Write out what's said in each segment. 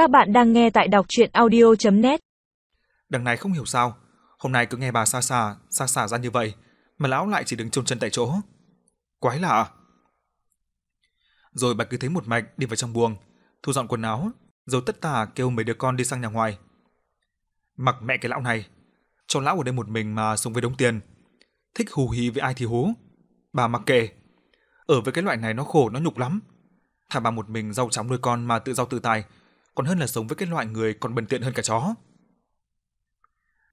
Các bạn đang nghe tại đọc chuyện audio.net Đằng này không hiểu sao, hôm nay cứ nghe bà xa xa, xa xả ra như vậy, mà lão lại chỉ đứng chôn chân tại chỗ. Quái lạ. À? Rồi bà cứ thấy một mạch đi vào trong buồng, thu dọn quần áo, rồi tất tả kêu mấy đứa con đi sang nhà ngoài. Mặc mẹ cái lão này, cho lão ở đây một mình mà sống với đống tiền. Thích hù hí với ai thì hú. Bà mặc kệ. Ở với cái loại này nó khổ, nó nhục lắm. Thả bà một mình rau chóng nuôi con mà tự do tự tài, còn hơn là sống với cái loại người còn bẩn tiện hơn cả chó.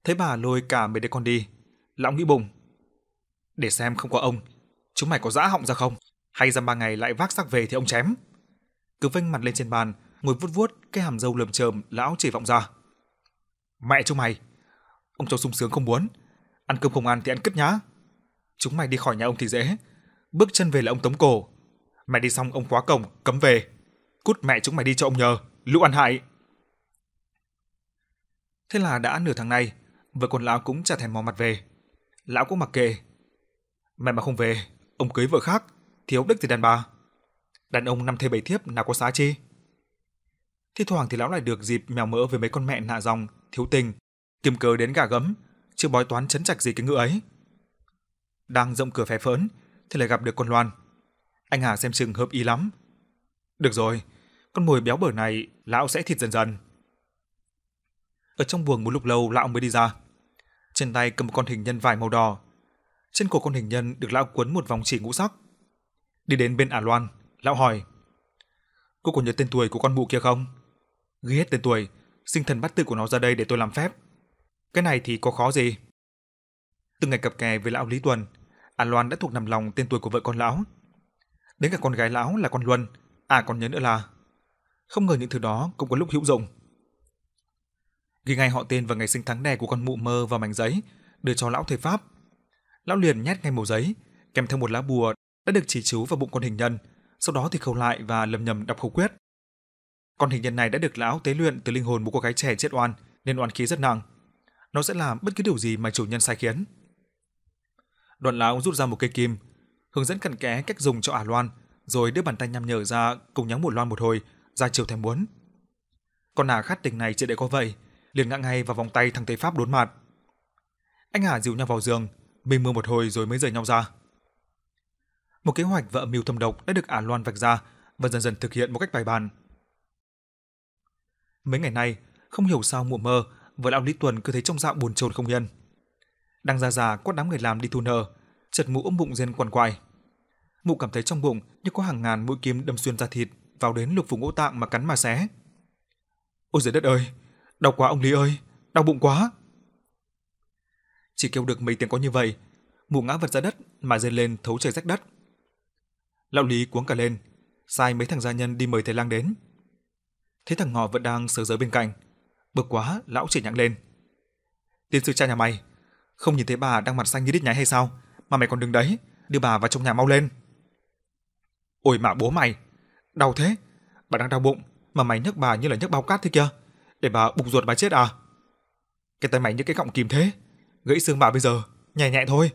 Thấy bà lôi cả mấy đứa con đi, lão nghĩ bụng. Để xem không có ông, chúng mày có dã họng ra không? Hay ra ba ngày lại vác xác về thì ông chém. Cứ vênh mặt lên trên bàn, ngồi vuốt vuốt cái hàm râu lườm chởm lão chỉ vọng ra. Mẹ chúng mày, ông cho sung sướng không muốn, ăn cơm không ăn thì ăn cứt nhá. Chúng mày đi khỏi nhà ông thì dễ, bước chân về là ông tống cổ. mày đi xong ông khóa cổng, cấm về. Cút mẹ chúng mày đi cho ông nhờ, lũ ăn hại. Thế là đã nửa tháng nay, vợ con lão cũng chả thèm mò mặt về. Lão cũng mặc kệ. Mẹ mà không về, ông cưới vợ khác, thiếu đức gì đàn bà. Đàn ông năm thê bảy thiếp nào có xá chi. Thi thoảng thì lão lại được dịp mèo mỡ với mấy con mẹ nạ dòng, thiếu tình, kiềm cờ đến gà gấm, chưa bói toán chấn chạch gì cái ngựa ấy. Đang rộng cửa phè phỡn, thì lại gặp được con Loan. Anh Hà xem chừng hợp ý lắm. Được rồi, con mồi béo bở này lão sẽ thịt dần dần. Ở trong buồng một lúc lâu lão mới đi ra. Trên tay cầm một con hình nhân vải màu đỏ. Trên cổ con hình nhân được lão quấn một vòng chỉ ngũ sắc. Đi đến bên Ả Loan, lão hỏi: "Cô có nhớ tên tuổi của con mụ kia không?" Ghi hết tên tuổi, sinh thần bắt tự của nó ra đây để tôi làm phép. Cái này thì có khó gì? Từ ngày cặp kè với lão Lý Tuần, Ả Loan đã thuộc nằm lòng tên tuổi của vợ con lão. Đến cả con gái lão là con Luân, à còn nhớ nữa là không ngờ những thứ đó cũng có lúc hữu dụng. Ghi ngay họ tên và ngày sinh tháng đẻ của con mụ mơ vào mảnh giấy, đưa cho lão thầy pháp. Lão liền nhét ngay mẩu giấy, kèm theo một lá bùa đã được chỉ chú vào bụng con hình nhân, sau đó thì khâu lại và lầm nhầm đọc khẩu quyết. Con hình nhân này đã được lão tế luyện từ linh hồn một cô gái trẻ chết oan, nên oan khí rất nặng. Nó sẽ làm bất cứ điều gì mà chủ nhân sai khiến. Đoạn lão rút ra một cây kim, hướng dẫn cặn kẽ cách dùng cho ả loan, rồi đưa bàn tay nhăm nhở ra cùng nhắm một loan một hồi, ra chiều thèm muốn. Con ả khát tình này chỉ để có vậy, liền ngã ngay vào vòng tay thằng Tây Pháp đốn mặt. Anh Hà dìu nhau vào giường, mình mưa một hồi rồi mới rời nhau ra. Một kế hoạch vợ mưu thâm độc đã được ả loan vạch ra và dần dần thực hiện một cách bài bản. Mấy ngày nay, không hiểu sao mùa mơ, vợ lão Lý Tuần cứ thấy trong dạ buồn chồn không yên. Đang ra già quát đám người làm đi thu nợ, chợt mụ ôm bụng rên quằn quại. Mụ cảm thấy trong bụng như có hàng ngàn mũi kiếm đâm xuyên ra thịt, vào đến lục phủ ngũ tạng mà cắn mà xé. Ôi giời đất ơi, đau quá ông Lý ơi, đau bụng quá. Chỉ kêu được mấy tiếng có như vậy, mụ ngã vật ra đất mà rên lên thấu trời rách đất. Lão Lý cuống cả lên, sai mấy thằng gia nhân đi mời thầy lang đến. Thấy thằng ngọ vẫn đang sờ giới bên cạnh, bực quá, lão chỉ nhặng lên. Tiên sư cha nhà mày, không nhìn thấy bà đang mặt xanh như đít nháy hay sao, mà mày còn đứng đấy, đưa bà vào trong nhà mau lên. Ôi mà bố mày, đau thế, bà đang đau bụng mà mày nhấc bà như là nhấc bao cát thế kia, để bà bục ruột bà chết à? Cái tay mày như cái cọng kìm thế, gãy xương bà bây giờ, nhẹ nhẹ thôi.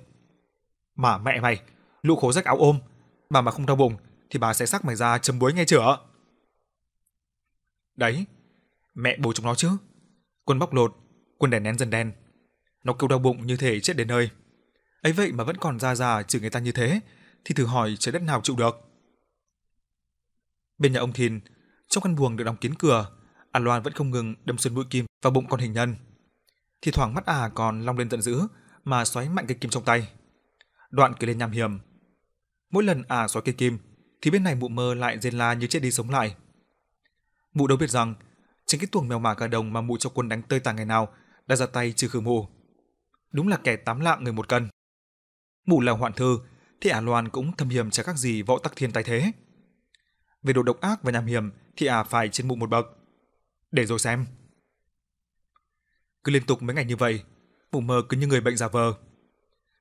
Mà mẹ mày, lũ khổ rách áo ôm, mà mà không đau bụng thì bà sẽ sắc mày ra chấm muối ngay chữa. Đấy, mẹ bố chúng nó chứ. Quân bóc lột, quân đèn nén dần đen. Nó kêu đau bụng như thể chết đến nơi. Ấy vậy mà vẫn còn ra già chửi người ta như thế, thì thử hỏi trái đất nào chịu được. Bên nhà ông Thìn, trong căn buồng được đóng kín cửa, A Loan vẫn không ngừng đâm xuyên mũi kim vào bụng con hình nhân. Thì thoảng mắt à còn long lên giận dữ mà xoáy mạnh cây kim trong tay. Đoạn cười lên nham hiểm. Mỗi lần à xoáy cây kim thì bên này mụ mơ lại rên la như chết đi sống lại. Mụ đâu biết rằng chính cái tuồng mèo mả cả đồng mà mụ cho quân đánh tơi tả ngày nào đã ra tay trừ khử mụ. Đúng là kẻ tám lạng người một cân. Mụ là hoạn thư thì Ả Loan cũng thâm hiểm chả khác gì võ tắc thiên tài thế. Về độ độc ác và nham hiểm thì Ả phải trên mụ một bậc. Để rồi xem. Cứ liên tục mấy ngày như vậy, mụ mơ cứ như người bệnh giả vờ.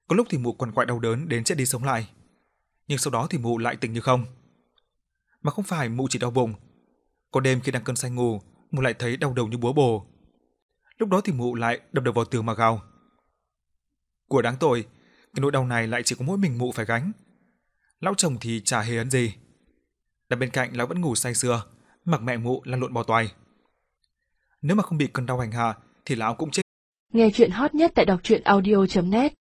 Có lúc thì mụ quằn quại đau đớn đến chết đi sống lại. Nhưng sau đó thì mụ lại tỉnh như không. Mà không phải mụ chỉ đau bụng. Có đêm khi đang cơn say ngủ, mụ lại thấy đau đầu như búa bổ. Lúc đó thì mụ lại đập đầu vào tường mà gào. Của đáng tội, cái nỗi đau này lại chỉ có mỗi mình mụ phải gánh. Lão chồng thì chả hề ấn gì. Đặt bên cạnh lão vẫn ngủ say sưa, mặc mẹ mụ lăn lộn bò toài. Nếu mà không bị cơn đau hành hạ thì lão cũng chết. Nghe chuyện hot nhất tại đọc truyện audio.net